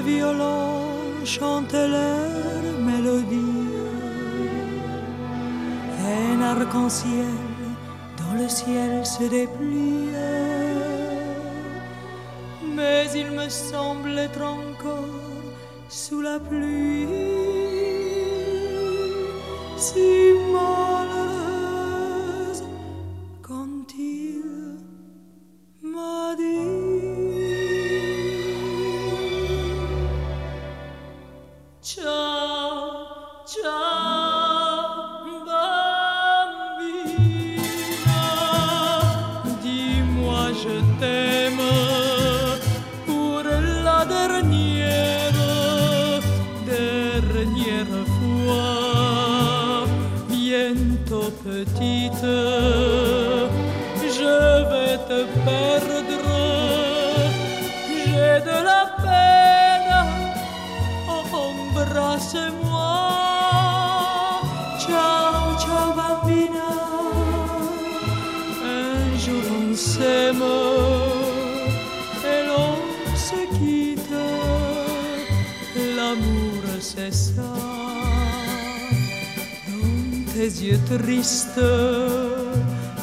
violons chantaient leur mélodie. Un arc-en-ciel dans le ciel se dépliait. Mais il me semble être encore sous la pluie. Si petite, je vais te perdre, Un jour on s'aime et l'on se quitte. L'amour c'est ça. Dans tes yeux tristes,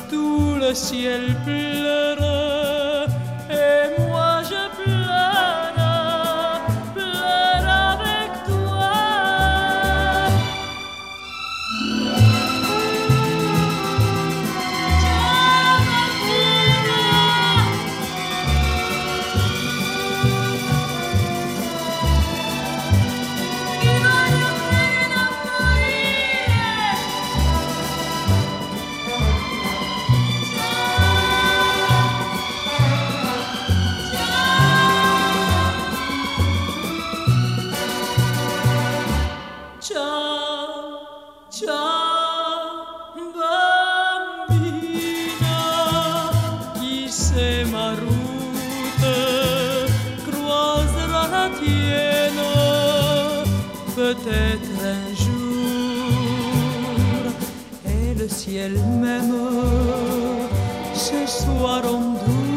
tout le ciel pleure. Peut-être un jour, et le ciel même, ce soir en doute.